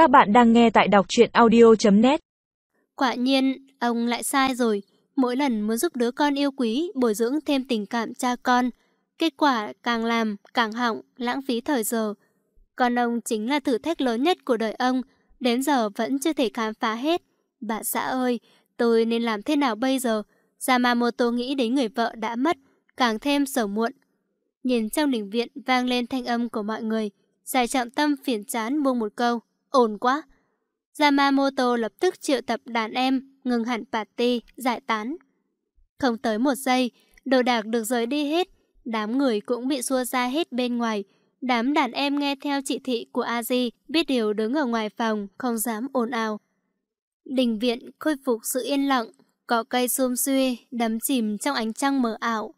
Các bạn đang nghe tại đọc truyện audio.net Quả nhiên, ông lại sai rồi. Mỗi lần muốn giúp đứa con yêu quý bồi dưỡng thêm tình cảm cha con. Kết quả càng làm, càng hỏng, lãng phí thời giờ. Con ông chính là thử thách lớn nhất của đời ông. Đến giờ vẫn chưa thể khám phá hết. Bà xã ơi, tôi nên làm thế nào bây giờ? Yamamoto nghĩ đến người vợ đã mất, càng thêm sầu muộn. Nhìn trong đình viện vang lên thanh âm của mọi người. Giải trọng tâm phiền chán buông một câu. Ổn quá. Yamamoto lập tức triệu tập đàn em, ngừng hẳn party, giải tán. Không tới một giây, đồ đạc được rời đi hết. Đám người cũng bị xua ra hết bên ngoài. Đám đàn em nghe theo chỉ thị của Aji, biết điều đứng ở ngoài phòng, không dám ồn ào. Đình viện khôi phục sự yên lặng, có cây xum xuê, đắm chìm trong ánh trăng mờ ảo.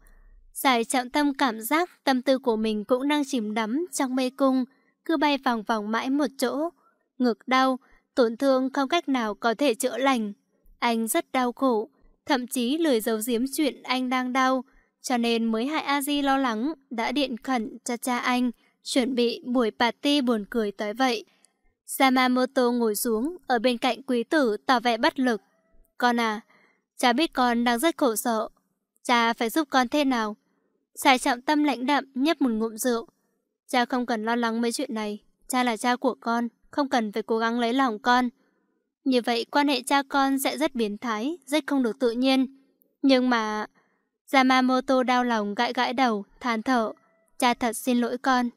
Giải trọng tâm cảm giác tâm tư của mình cũng đang chìm đắm trong mê cung, cứ bay vòng vòng mãi một chỗ. Ngực đau, tổn thương không cách nào có thể chữa lành. Anh rất đau khổ, thậm chí lười giấu giếm chuyện anh đang đau, cho nên mới hại Aji lo lắng, đã điện khẩn cho cha anh, chuẩn bị buổi party buồn cười tới vậy. Yamamoto ngồi xuống, ở bên cạnh quý tử tỏ vẻ bất lực. Con à, cha biết con đang rất khổ sở. Cha phải giúp con thế nào? Sài trọng tâm lãnh đạm nhấp một ngụm rượu. Cha không cần lo lắng mấy chuyện này. Cha là cha của con, không cần phải cố gắng lấy lòng con. Như vậy quan hệ cha con sẽ rất biến thái, rất không được tự nhiên. Nhưng mà... Yamamoto đau lòng gãi gãi đầu, than thở. Cha thật xin lỗi con.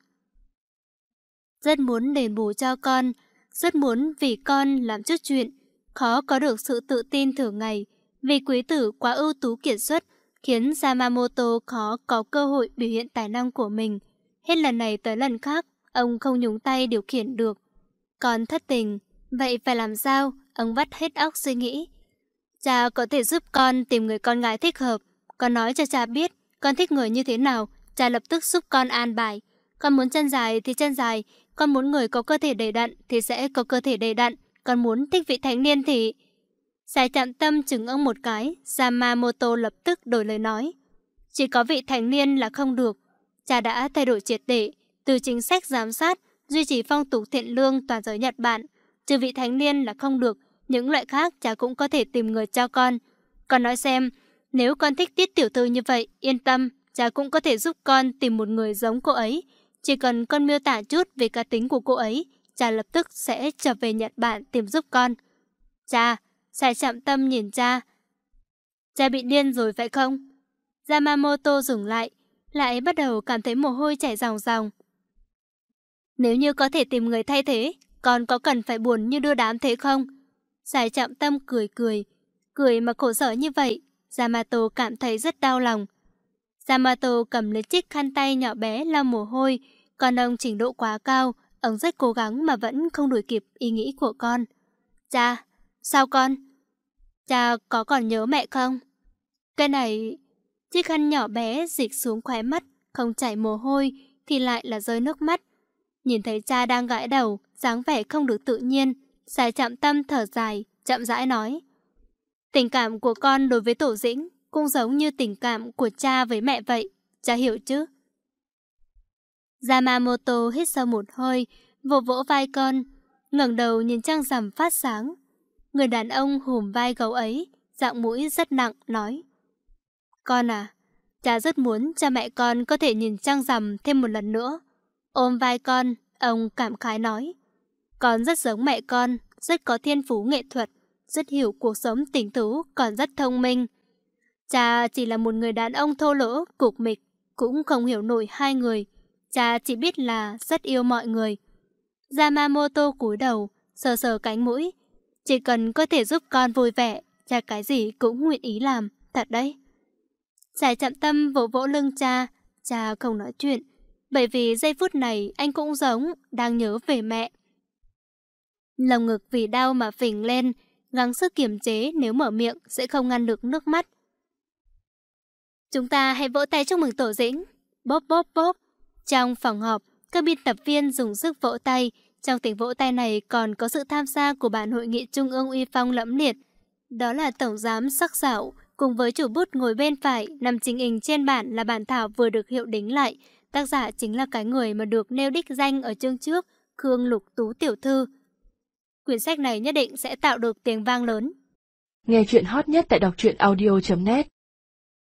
Rất muốn đền bù cho con, rất muốn vì con làm chút chuyện. Khó có được sự tự tin thường ngày, vì quý tử quá ưu tú kiệt xuất, khiến Yamamoto khó có cơ hội biểu hiện tài năng của mình. Hết lần này tới lần khác, ông không nhúng tay điều khiển được. Con thất tình, vậy phải làm sao? Ông vắt hết óc suy nghĩ. Cha có thể giúp con tìm người con gái thích hợp. Con nói cho cha biết, con thích người như thế nào, cha lập tức giúp con an bài. Con muốn chân dài thì chân dài, con muốn người có cơ thể đầy đặn thì sẽ có cơ thể đầy đặn, con muốn thích vị thanh niên thì... Sai chạm tâm chừng ông một cái, Yamamoto lập tức đổi lời nói. Chỉ có vị thành niên là không được. Cha đã thay đổi triệt để, từ chính sách giám sát, duy trì phong tục thiện lương toàn giới Nhật Bản. Trừ vị thánh niên là không được, những loại khác cha cũng có thể tìm người cho con. Con nói xem, nếu con thích tiết tiểu thư như vậy, yên tâm, cha cũng có thể giúp con tìm một người giống cô ấy. Chỉ cần con miêu tả chút về cá tính của cô ấy, cha lập tức sẽ trở về Nhật Bản tìm giúp con. Cha, sai chạm tâm nhìn cha. Cha bị điên rồi phải không? Yamamoto dừng lại, lại bắt đầu cảm thấy mồ hôi chảy ròng ròng. Nếu như có thể tìm người thay thế, con có cần phải buồn như đưa đám thế không? Giải chạm tâm cười cười, cười mà khổ sở như vậy, Yamato cảm thấy rất đau lòng. Yamato cầm lấy chiếc khăn tay nhỏ bé lau mồ hôi, con ông trình độ quá cao, ông rất cố gắng mà vẫn không đuổi kịp ý nghĩ của con. Cha, sao con? Cha có còn nhớ mẹ không? Cái này... Chiếc khăn nhỏ bé dịch xuống khóe mắt, không chảy mồ hôi, thì lại là rơi nước mắt. Nhìn thấy cha đang gãi đầu, dáng vẻ không được tự nhiên, xài chạm tâm thở dài, chậm rãi nói. Tình cảm của con đối với tổ dĩnh cũng giống như tình cảm của cha với mẹ vậy, cha hiểu chứ? Yamamoto hít sâu một hơi, vỗ vỗ vai con, ngẩng đầu nhìn trăng rằm phát sáng. Người đàn ông hùm vai gấu ấy, dạng mũi rất nặng, nói. Con à, cha rất muốn cha mẹ con có thể nhìn trăng rằm thêm một lần nữa. Ôm vai con, ông cảm khái nói. Con rất giống mẹ con, rất có thiên phú nghệ thuật, rất hiểu cuộc sống tình thú, còn rất thông minh. Cha chỉ là một người đàn ông thô lỗ, cục mịch, cũng không hiểu nổi hai người. Cha chỉ biết là rất yêu mọi người. Yamamoto cúi đầu, sờ sờ cánh mũi. Chỉ cần có thể giúp con vui vẻ, cha cái gì cũng nguyện ý làm, thật đấy. Giải chậm tâm vỗ vỗ lưng cha, cha không nói chuyện, bởi vì giây phút này anh cũng giống, đang nhớ về mẹ. lòng ngực vì đau mà phình lên, gắng sức kiềm chế nếu mở miệng sẽ không ngăn được nước mắt. Chúng ta hãy vỗ tay chúc mừng tổ dĩnh. Bóp bóp bóp. Trong phòng họp, các biên tập viên dùng sức vỗ tay. Trong tiếng vỗ tay này còn có sự tham gia của bản hội nghị trung ương uy phong lẫm liệt. Đó là tổng giám sắc sảo, cùng với chủ bút ngồi bên phải, nằm chính hình trên bản là bản thảo vừa được hiệu đính lại. Tác giả chính là cái người mà được nêu đích danh ở chương trước, Khương Lục Tú Tiểu Thư. Quyển sách này nhất định sẽ tạo được tiếng vang lớn. Nghe chuyện hot nhất tại đọc truyện audio.net